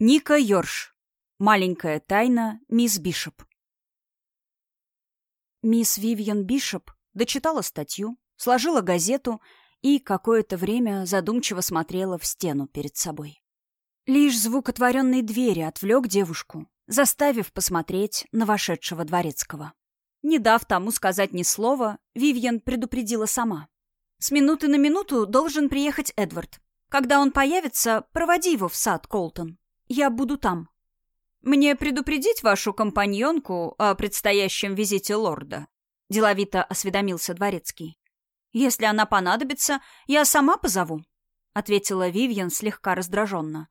Ника Йорш. Маленькая тайна мисс Бишоп. Мисс Вивьен Бишоп дочитала статью, сложила газету и какое-то время задумчиво смотрела в стену перед собой. Лишь звук отворенной двери отвлек девушку, заставив посмотреть на вошедшего дворецкого. Не дав тому сказать ни слова, Вивьен предупредила сама. «С минуты на минуту должен приехать Эдвард. Когда он появится, проводи его в сад, Колтон. Я буду там. Мне предупредить вашу компаньонку о предстоящем визите лорда? Деловито осведомился дворецкий. Если она понадобится, я сама позову, ответила Вивьен слегка раздраженно.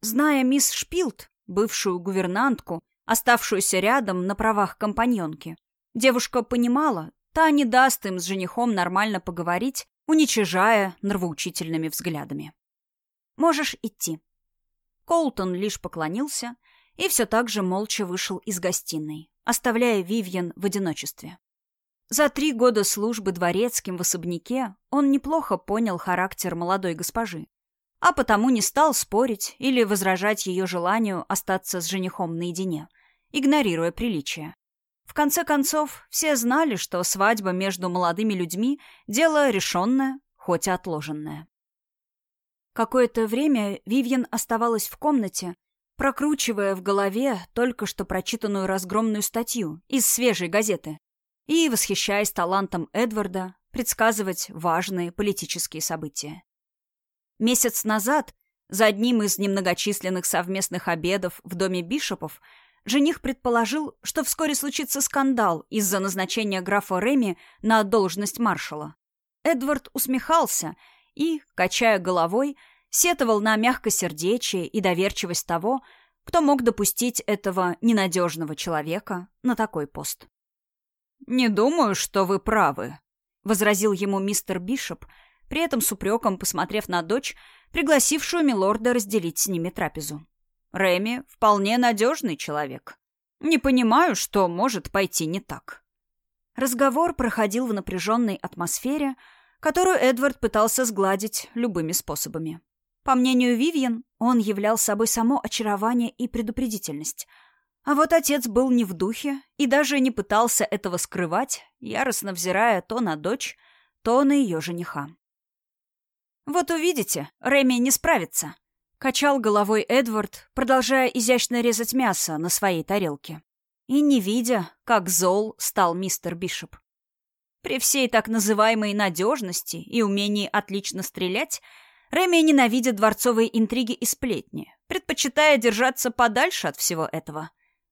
Зная мисс Шпилт, бывшую гувернантку, оставшуюся рядом на правах компаньонки, девушка понимала, та не даст им с женихом нормально поговорить, уничижая нравоучительными взглядами. «Можешь идти», Колтон лишь поклонился и все так же молча вышел из гостиной, оставляя Вивьен в одиночестве. За три года службы дворецким в особняке он неплохо понял характер молодой госпожи, а потому не стал спорить или возражать ее желанию остаться с женихом наедине, игнорируя приличия. В конце концов, все знали, что свадьба между молодыми людьми – дело решенное, хоть и отложенное. Какое-то время Вивьен оставалась в комнате, прокручивая в голове только что прочитанную разгромную статью из свежей газеты и восхищаясь талантом Эдварда предсказывать важные политические события. Месяц назад, за одним из немногочисленных совместных обедов в доме Бишопов, жених предположил, что вскоре случится скандал из-за назначения графа Реми на должность маршала. Эдвард усмехался – и, качая головой, сетовал на мягкосердечие и доверчивость того, кто мог допустить этого ненадежного человека на такой пост. «Не думаю, что вы правы», — возразил ему мистер Бишоп, при этом с упреком посмотрев на дочь, пригласившую милорда разделить с ними трапезу. «Реми вполне надежный человек. Не понимаю, что может пойти не так». Разговор проходил в напряженной атмосфере, которую Эдвард пытался сгладить любыми способами. По мнению Вивьен, он являл собой само очарование и предупредительность. А вот отец был не в духе и даже не пытался этого скрывать, яростно взирая то на дочь, то на ее жениха. «Вот увидите, Реми не справится», — качал головой Эдвард, продолжая изящно резать мясо на своей тарелке. И не видя, как зол стал мистер Бишоп. При всей так называемой надежности и умении отлично стрелять, Реми ненавидит дворцовые интриги и сплетни, предпочитая держаться подальше от всего этого.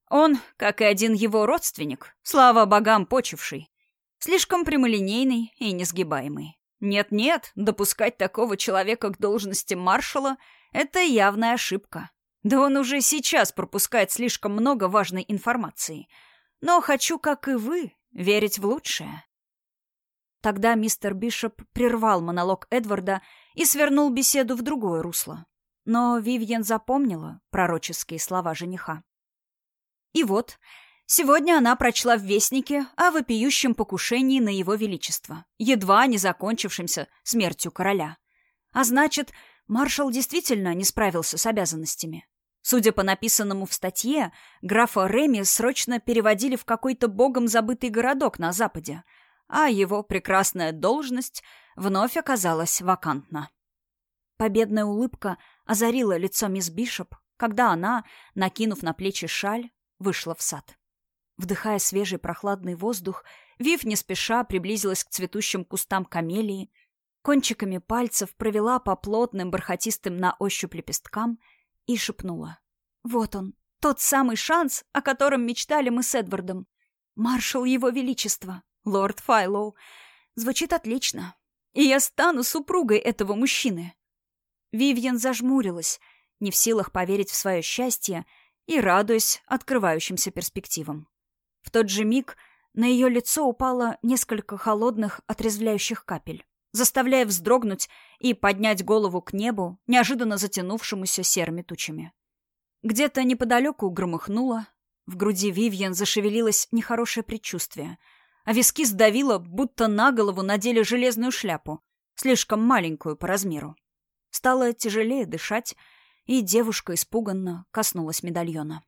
Он, как и один его родственник, слава богам почивший, слишком прямолинейный и несгибаемый. Нет-нет, допускать такого человека к должности маршала — это явная ошибка. Да он уже сейчас пропускает слишком много важной информации. Но хочу, как и вы, верить в лучшее. Тогда мистер Бишоп прервал монолог Эдварда и свернул беседу в другое русло. Но Вивьен запомнила пророческие слова жениха. И вот, сегодня она прочла в Вестнике о вопиющем покушении на его величество, едва не закончившемся смертью короля. А значит, маршал действительно не справился с обязанностями. Судя по написанному в статье, графа Реми срочно переводили в какой-то богом забытый городок на западе — а его прекрасная должность вновь оказалась вакантна. Победная улыбка озарила лицо мисс Бишоп, когда она, накинув на плечи шаль, вышла в сад. Вдыхая свежий прохладный воздух, Вив не спеша приблизилась к цветущим кустам камелии, кончиками пальцев провела по плотным бархатистым на ощупь лепесткам и шепнула. «Вот он, тот самый шанс, о котором мечтали мы с Эдвардом. Маршал Его Величества, лорд Файлоу. Звучит отлично. И я стану супругой этого мужчины. Вивьен зажмурилась, не в силах поверить в свое счастье и радуясь открывающимся перспективам. В тот же миг на ее лицо упало несколько холодных, отрезвляющих капель, заставляя вздрогнуть и поднять голову к небу, неожиданно затянувшемуся серыми тучами. Где-то неподалеку громыхнуло, в груди Вивьен зашевелилось нехорошее предчувствие — а виски сдавило, будто на голову надели железную шляпу, слишком маленькую по размеру. Стало тяжелее дышать, и девушка испуганно коснулась медальона.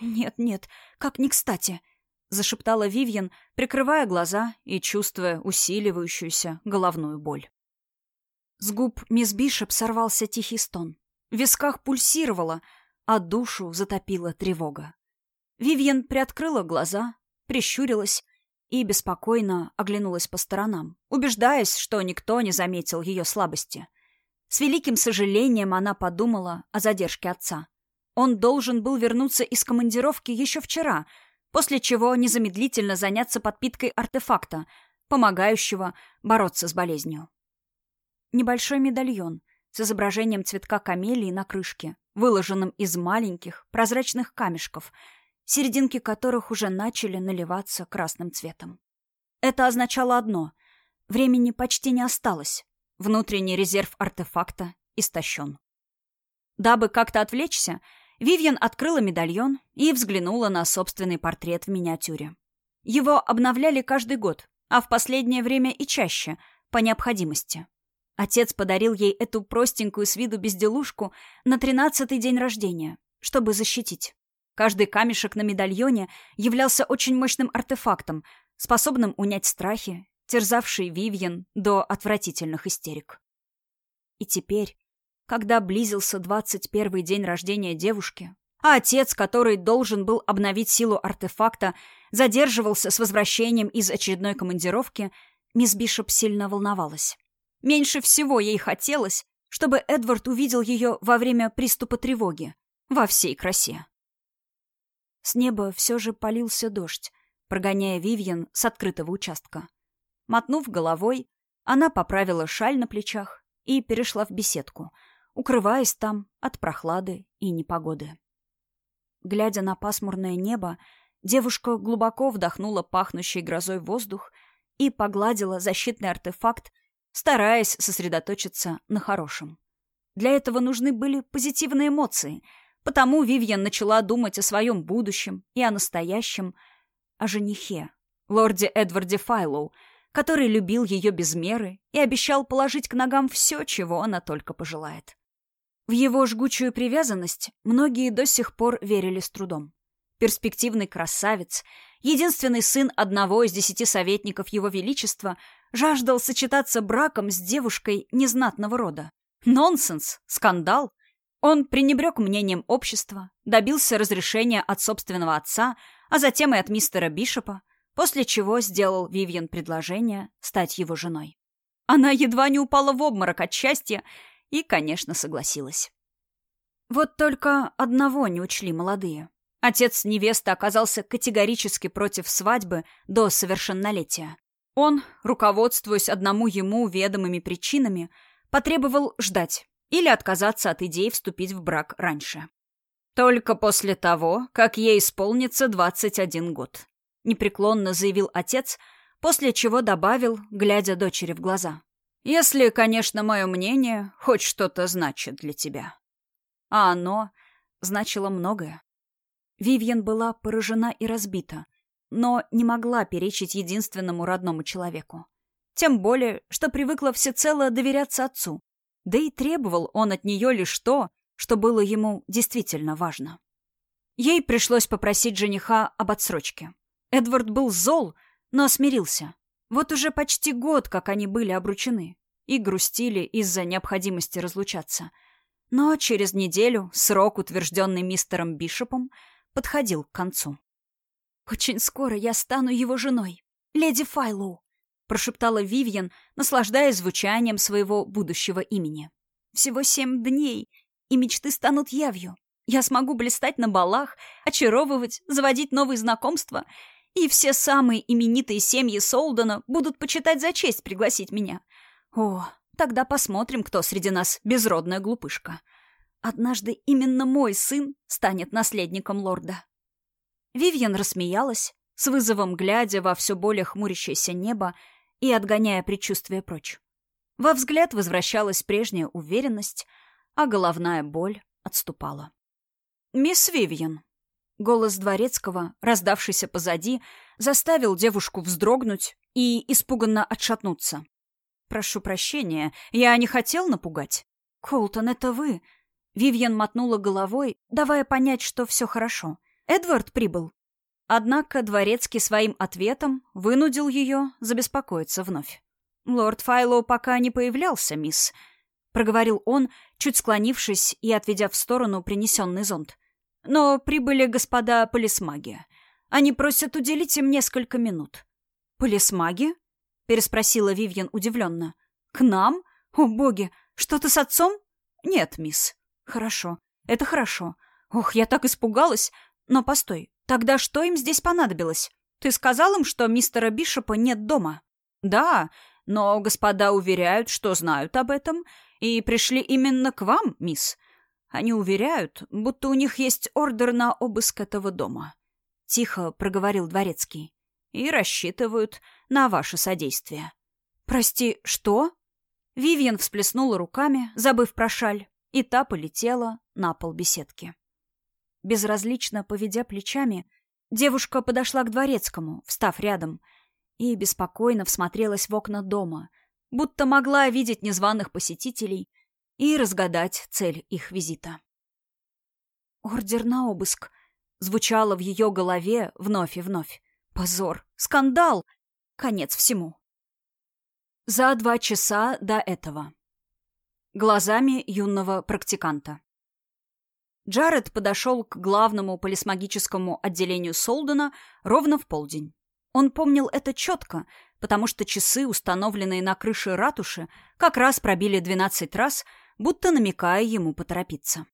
«Нет-нет, как не кстати», — зашептала Вивьен, прикрывая глаза и чувствуя усиливающуюся головную боль. С губ мисс Бишоп сорвался тихий стон. В висках пульсировало, а душу затопила тревога. Вивьен приоткрыла глаза, прищурилась и беспокойно оглянулась по сторонам, убеждаясь, что никто не заметил ее слабости. С великим сожалением она подумала о задержке отца. Он должен был вернуться из командировки еще вчера, после чего незамедлительно заняться подпиткой артефакта, помогающего бороться с болезнью. Небольшой медальон с изображением цветка камелии на крышке, выложенным из маленьких прозрачных камешков — серединки которых уже начали наливаться красным цветом. Это означало одно — времени почти не осталось. Внутренний резерв артефакта истощен. Дабы как-то отвлечься, Вивьен открыла медальон и взглянула на собственный портрет в миниатюре. Его обновляли каждый год, а в последнее время и чаще, по необходимости. Отец подарил ей эту простенькую с виду безделушку на тринадцатый день рождения, чтобы защитить. Каждый камешек на медальоне являлся очень мощным артефактом, способным унять страхи, терзавшие Вивьен до отвратительных истерик. И теперь, когда близился двадцать первый день рождения девушки, а отец, который должен был обновить силу артефакта, задерживался с возвращением из очередной командировки, мисс Бишоп сильно волновалась. Меньше всего ей хотелось, чтобы Эдвард увидел ее во время приступа тревоги, во всей красе. С неба все же полился дождь, прогоняя Вивьен с открытого участка. Мотнув головой, она поправила шаль на плечах и перешла в беседку, укрываясь там от прохлады и непогоды. Глядя на пасмурное небо, девушка глубоко вдохнула пахнущий грозой воздух и погладила защитный артефакт, стараясь сосредоточиться на хорошем. Для этого нужны были позитивные эмоции — Потому Вивьен начала думать о своем будущем и о настоящем, о женихе, лорде Эдварде Файлоу, который любил ее без меры и обещал положить к ногам все, чего она только пожелает. В его жгучую привязанность многие до сих пор верили с трудом. Перспективный красавец, единственный сын одного из десяти советников его величества, жаждал сочетаться браком с девушкой незнатного рода. Нонсенс, скандал, он пренебрег мнением общества, добился разрешения от собственного отца, а затем и от мистера Бишопа, после чего сделал Вивьен предложение стать его женой. Она едва не упала в обморок от счастья и, конечно, согласилась. Вот только одного не учли молодые. Отец невесты оказался категорически против свадьбы до совершеннолетия. Он, руководствуясь одному ему ведомыми причинами, потребовал ждать, или отказаться от идеи вступить в брак раньше. «Только после того, как ей исполнится 21 год», — непреклонно заявил отец, после чего добавил, глядя дочери в глаза. «Если, конечно, мое мнение хоть что-то значит для тебя». А оно значило многое. Вивьен была поражена и разбита, но не могла перечить единственному родному человеку. Тем более, что привыкла всецело доверяться отцу, да и требовал он от нее лишь то, что было ему действительно важно. Ей пришлось попросить жениха об отсрочке. Эдвард был зол, но смирился. Вот уже почти год, как они были обручены, и грустили из-за необходимости разлучаться. Но через неделю срок, утвержденный мистером Бишопом, подходил к концу. «Очень скоро я стану его женой, леди Файлоу», прошептала Вивьен, наслаждаясь звучанием своего будущего имени. «Всего семь дней, и мечты станут явью. Я смогу блистать на балах, очаровывать, заводить новые знакомства, и все самые именитые семьи Солдена будут почитать за честь пригласить меня. О, тогда посмотрим, кто среди нас безродная глупышка. Однажды именно мой сын станет наследником лорда». Вивьен рассмеялась, с вызовом глядя во все более хмурящееся небо и отгоняя предчувствие прочь. Во взгляд возвращалась прежняя уверенность, а головная боль отступала. «Мисс Вивьен!» Голос дворецкого, раздавшийся позади, заставил девушку вздрогнуть и испуганно отшатнуться. «Прошу прощения, я не хотел напугать». «Колтон, это вы?» Вивьен мотнула головой, давая понять, что все хорошо. Эдвард прибыл. Однако Дворецкий своим ответом вынудил ее забеспокоиться вновь. «Лорд Файлоу пока не появлялся, мисс», — проговорил он, чуть склонившись и отведя в сторону принесенный зонт. «Но прибыли господа полисмаги. Они просят уделить им несколько минут». «Полисмаги?» — переспросила Вивьен удивленно. «К нам? О, боги! Что-то с отцом?» «Нет, мисс». «Хорошо. Это хорошо. Ох, я так испугалась. Но постой, тогда что им здесь понадобилось? Ты сказал им, что мистера Бишопа нет дома?» «Да, но господа уверяют, что знают об этом, и пришли именно к вам, мисс. Они уверяют, будто у них есть ордер на обыск этого дома. Тихо проговорил дворецкий. И рассчитывают на ваше содействие. Прости, что? Вивьен всплеснула руками, забыв про шаль, и та полетела на пол беседки. Безразлично поведя плечами, девушка подошла к дворецкому, встав рядом, и беспокойно всмотрелась в окна дома, будто могла видеть незваных посетителей и разгадать цель их визита. «Ордер на обыск», звучало в ее голове вновь и вновь. Позор, скандал, конец всему. За два часа до этого. Глазами юного практиканта. Джаред подошел к главному полисмагическому отделению Солдена ровно в полдень. Он помнил это четко, потому что часы, установленные на крыше ратуши, как раз пробили двенадцать раз, будто намекая ему поторопиться.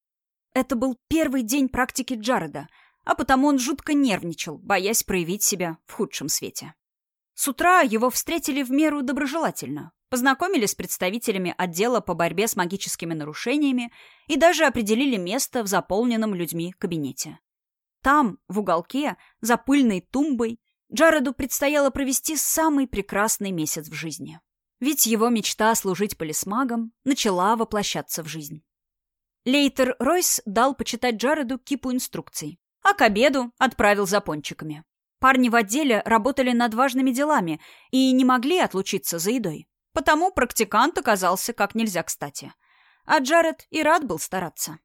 Это был первый день практики Джареда — а потому он жутко нервничал, боясь проявить себя в худшем свете. С утра его встретили в меру доброжелательно, познакомили с представителями отдела по борьбе с магическими нарушениями и даже определили место в заполненном людьми кабинете. Там, в уголке, за пыльной тумбой, Джареду предстояло провести самый прекрасный месяц в жизни. Ведь его мечта служить полисмагом начала воплощаться в жизнь. Лейтер Ройс дал почитать Джареду кипу инструкций, а к обеду отправил за пончиками. Парни в отделе работали над важными делами и не могли отлучиться за едой. Потому практикант оказался как нельзя кстати. А Джаред и рад был стараться.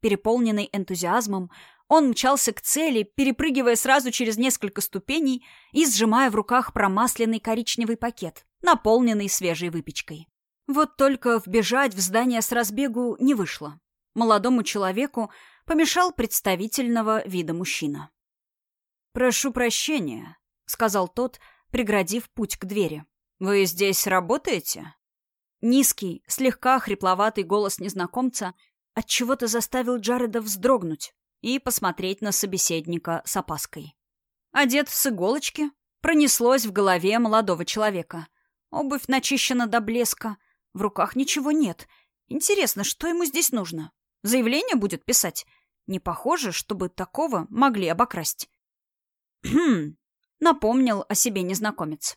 Переполненный энтузиазмом, он мчался к цели, перепрыгивая сразу через несколько ступеней и сжимая в руках промасленный коричневый пакет, наполненный свежей выпечкой. Вот только вбежать в здание с разбегу не вышло. Молодому человеку помешал представительного вида мужчина. «Прошу прощения», — сказал тот, преградив путь к двери. «Вы здесь работаете?» Низкий, слегка хрипловатый голос незнакомца отчего-то заставил Джареда вздрогнуть и посмотреть на собеседника с опаской. Одет с иголочки, пронеслось в голове молодого человека. Обувь начищена до блеска, в руках ничего нет. Интересно, что ему здесь нужно? Заявление будет писать? Не похоже, чтобы такого могли обокрасть. «Хм», — напомнил о себе незнакомец.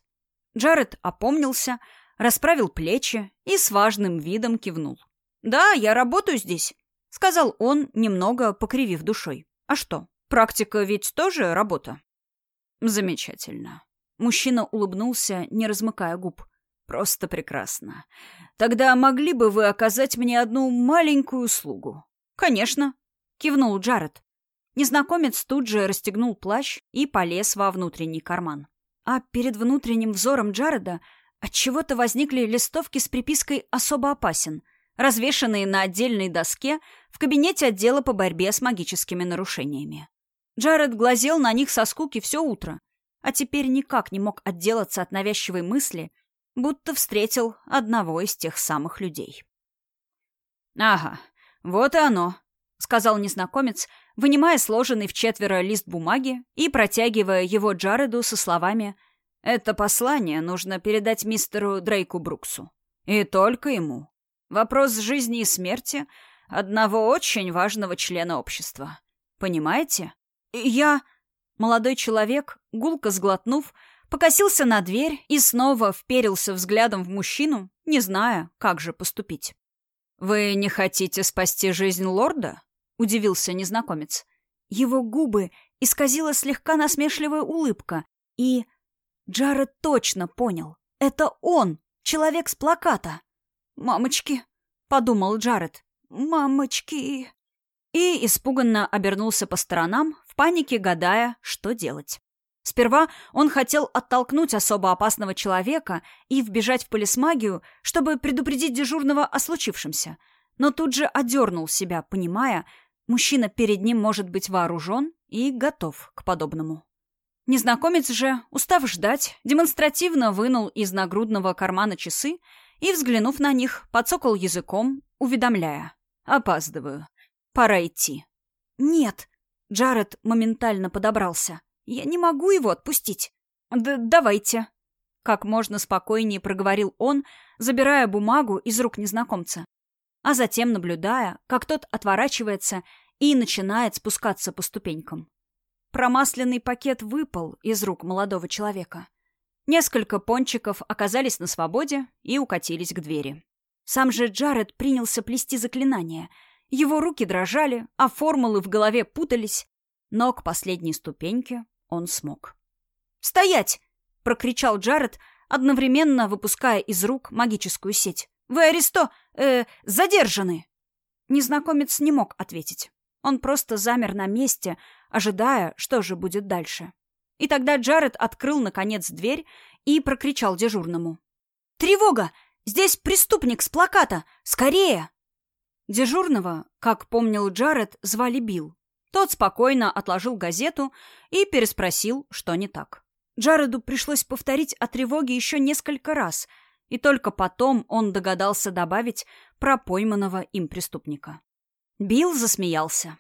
Джаред опомнился, расправил плечи и с важным видом кивнул. «Да, я работаю здесь», — сказал он, немного покривив душой. «А что, практика ведь тоже работа?» «Замечательно». Мужчина улыбнулся, не размыкая губ. «Просто прекрасно. Тогда могли бы вы оказать мне одну маленькую услугу?» «Конечно», Кивнул Джаред. Незнакомец тут же расстегнул плащ и полез во внутренний карман. А перед внутренним взором Джареда отчего-то возникли листовки с припиской «Особо опасен», развешанные на отдельной доске в кабинете отдела по борьбе с магическими нарушениями. Джаред глазел на них со скуки все утро, а теперь никак не мог отделаться от навязчивой мысли, будто встретил одного из тех самых людей. «Ага, вот и оно», — сказал незнакомец, вынимая сложенный в четверо лист бумаги и протягивая его Джареду со словами «Это послание нужно передать мистеру Дрейку Бруксу. И только ему. Вопрос жизни и смерти одного очень важного члена общества. Понимаете? Я...» Молодой человек, гулко сглотнув, покосился на дверь и снова вперился взглядом в мужчину, не зная, как же поступить. «Вы не хотите спасти жизнь лорда?» Удивился незнакомец. Его губы исказила слегка насмешливая улыбка, и... Джаред точно понял. Это он, человек с плаката. «Мамочки», — подумал Джаред. мамочки!» И испуганно обернулся по сторонам, в панике гадая, что делать. Сперва он хотел оттолкнуть особо опасного человека и вбежать в полисмагию, чтобы предупредить дежурного о случившемся, но тут же одернул себя, понимая, мужчина перед ним может быть вооружен и готов к подобному. Незнакомец же, устав ждать, демонстративно вынул из нагрудного кармана часы и, взглянув на них, подсокал языком, уведомляя. «Опаздываю. Пора идти». «Нет». Джаред моментально подобрался. «Я не могу его отпустить». «Да давайте». Как можно спокойнее проговорил он, забирая бумагу из рук незнакомца. А затем наблюдая, как тот отворачивается и начинает спускаться по ступенькам. Промасленный пакет выпал из рук молодого человека. Несколько пончиков оказались на свободе и укатились к двери. Сам же Джаред принялся плести заклинания. Его руки дрожали, а формулы в голове путались, но к последней ступеньке он смог. «Стоять!» — прокричал Джаред, одновременно выпуская из рук магическую сеть. «Вы аресто... э... задержаны!» Незнакомец не мог ответить. Он просто замер на месте, ожидая, что же будет дальше. И тогда Джаред открыл, наконец, дверь и прокричал дежурному. «Тревога! Здесь преступник с плаката! Скорее!» Дежурного, как помнил Джаред, звали Билл. Тот спокойно отложил газету и переспросил, что не так. Джареду пришлось повторить о тревоге еще несколько раз, и только потом он догадался добавить про пойманного им преступника. Билл засмеялся.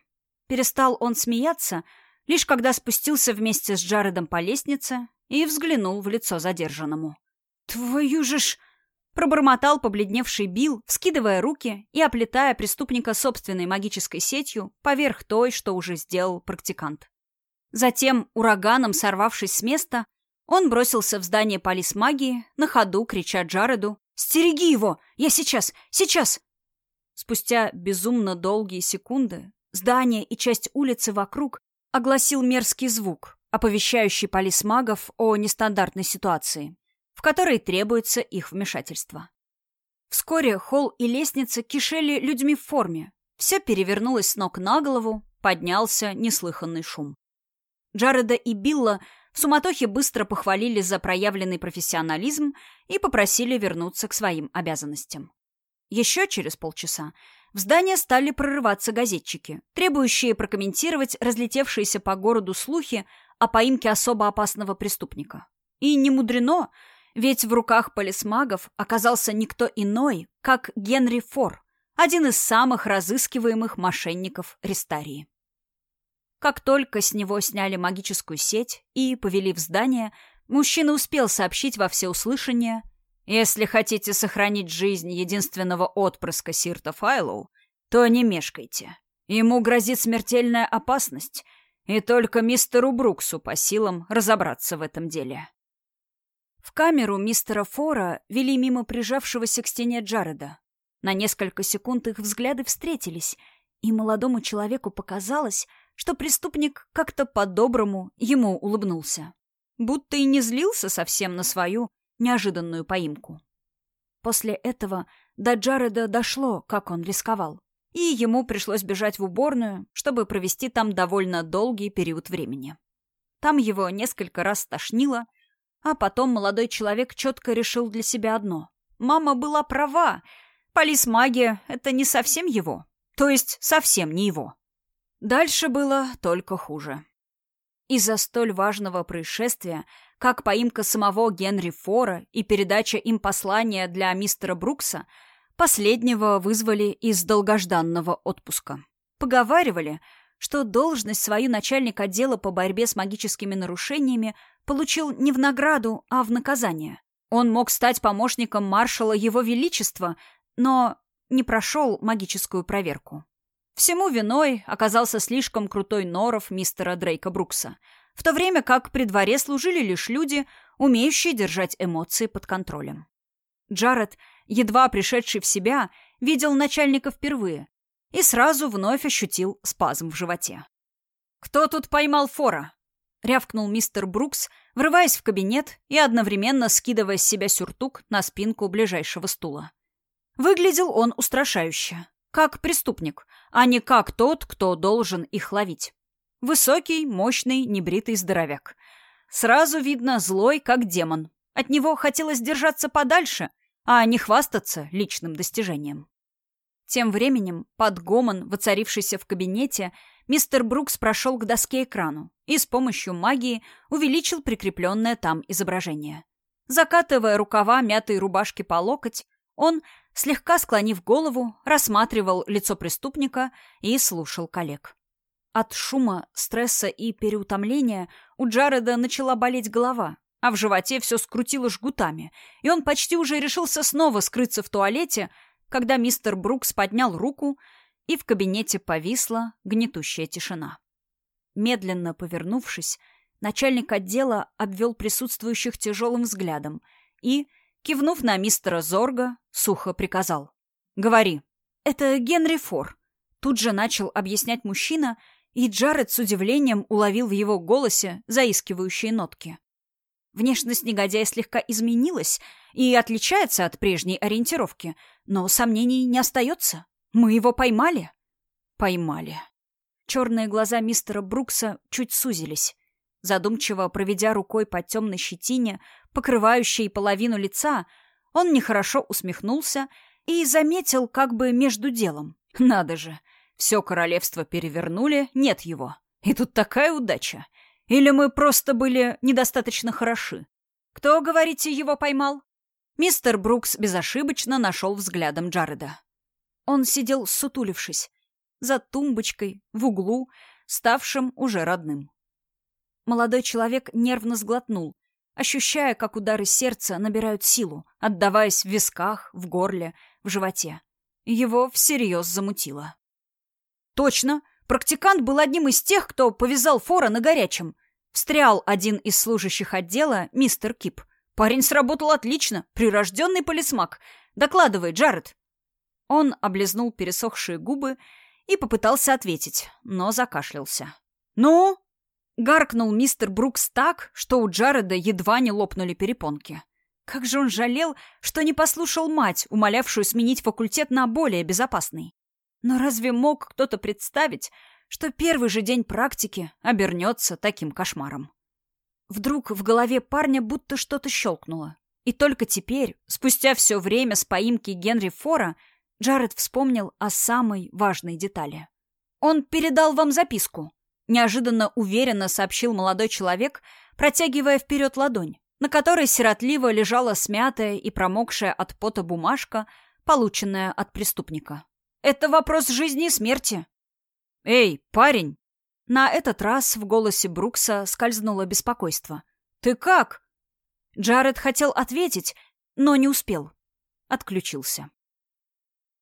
Перестал он смеяться, лишь когда спустился вместе с Джаредом по лестнице и взглянул в лицо задержанному. «Твою же ж...» — пробормотал побледневший Билл, вскидывая руки и оплетая преступника собственной магической сетью поверх той, что уже сделал практикант. Затем, ураганом сорвавшись с места, он бросился в здание полис магии, на ходу крича Джареду «Стереги его! Я сейчас! Сейчас!» Спустя безумно долгие секунды Здание и часть улицы вокруг огласил мерзкий звук, оповещающий полисмагов о нестандартной ситуации, в которой требуется их вмешательство. Вскоре холл и лестница кишели людьми в форме. Все перевернулось с ног на голову, поднялся неслыханный шум. Джареда и Билла в суматохе быстро похвалили за проявленный профессионализм и попросили вернуться к своим обязанностям. Еще через полчаса в здание стали прорываться газетчики, требующие прокомментировать разлетевшиеся по городу слухи о поимке особо опасного преступника. И не мудрено, ведь в руках полисмагов оказался никто иной, как Генри Фор, один из самых разыскиваемых мошенников Рестарии. Как только с него сняли магическую сеть и повели в здание, мужчина успел сообщить во всеуслышание если хотите сохранить жизнь единственного отпрыска Сирта Файлоу, то не мешкайте. Ему грозит смертельная опасность, и только мистеру Бруксу по силам разобраться в этом деле. В камеру мистера Фора вели мимо прижавшегося к стене Джареда. На несколько секунд их взгляды встретились, и молодому человеку показалось, что преступник как-то по-доброму ему улыбнулся. Будто и не злился совсем на свою неожиданную поимку. После этого до Джареда дошло, как он рисковал, и ему пришлось бежать в уборную, чтобы провести там довольно долгий период времени. Там его несколько раз тошнило, а потом молодой человек четко решил для себя одно. Мама была права. Полисмагия — это не совсем его. То есть совсем не его. Дальше было только хуже. Из-за столь важного происшествия как поимка самого Генри Фора и передача им послания для мистера Брукса, последнего вызвали из долгожданного отпуска. Поговаривали, что должность свою начальник отдела по борьбе с магическими нарушениями получил не в награду, а в наказание. Он мог стать помощником маршала Его Величества, но не прошел магическую проверку. Всему виной оказался слишком крутой норов мистера Дрейка Брукса — в то время как при дворе служили лишь люди, умеющие держать эмоции под контролем. Джаред, едва пришедший в себя, видел начальника впервые и сразу вновь ощутил спазм в животе. «Кто тут поймал фора?» — рявкнул мистер Брукс, врываясь в кабинет и одновременно скидывая с себя сюртук на спинку ближайшего стула. Выглядел он устрашающе. Как преступник, а не как тот, кто должен их ловить. Высокий, мощный, небритый здоровяк. Сразу видно злой, как демон. От него хотелось держаться подальше, а не хвастаться личным достижением. Тем временем, под гомон, воцарившийся в кабинете, мистер Брукс прошел к доске экрану и с помощью магии увеличил прикрепленное там изображение. Закатывая рукава мятой рубашки по локоть, он, слегка склонив голову, рассматривал лицо преступника и слушал коллег. От шума, стресса и переутомления у Джареда начала болеть голова, а в животе все скрутило жгутами, и он почти уже решился снова скрыться в туалете, когда мистер Брукс поднял руку, и в кабинете повисла гнетущая тишина. Медленно повернувшись, начальник отдела обвел присутствующих тяжелым взглядом и, кивнув на мистера Зорга, сухо приказал. «Говори». «Это Генри Фор». Тут же начал объяснять мужчина, и Джаред с удивлением уловил в его голосе заискивающие нотки. Внешность негодяя слегка изменилась и отличается от прежней ориентировки, но сомнений не остается. Мы его поймали? Поймали. Черные глаза мистера Брукса чуть сузились. Задумчиво проведя рукой по темной щетине, покрывающей половину лица, он нехорошо усмехнулся и заметил как бы между делом. Надо же, все королевство перевернули, нет его. И тут такая удача. Или мы просто были недостаточно хороши? Кто, говорите, его поймал? Мистер Брукс безошибочно нашел взглядом Джареда. Он сидел сутулившись, за тумбочкой, в углу, ставшим уже родным. Молодой человек нервно сглотнул, ощущая, как удары сердца набирают силу, отдаваясь в висках, в горле, в животе. Его всерьез замутило. «Точно! Практикант был одним из тех, кто повязал фора на горячем. Встрял один из служащих отдела, мистер Кип. Парень сработал отлично, прирожденный полисмак. Докладывай, Джаред. Он облизнул пересохшие губы и попытался ответить, но закашлялся. «Ну?» — гаркнул мистер Брукс так, что у Джареда едва не лопнули перепонки. Как же он жалел, что не послушал мать, умолявшую сменить факультет на более безопасный. Но разве мог кто-то представить, что первый же день практики обернется таким кошмаром? Вдруг в голове парня будто что-то щелкнуло. И только теперь, спустя все время с поимки Генри Фора, Джаред вспомнил о самой важной детали. «Он передал вам записку», — неожиданно уверенно сообщил молодой человек, протягивая вперед ладонь, на которой сиротливо лежала смятая и промокшая от пота бумажка, полученная от преступника. Это вопрос жизни и смерти. Эй, парень! На этот раз в голосе Брукса скользнуло беспокойство. Ты как? Джаред хотел ответить, но не успел. Отключился.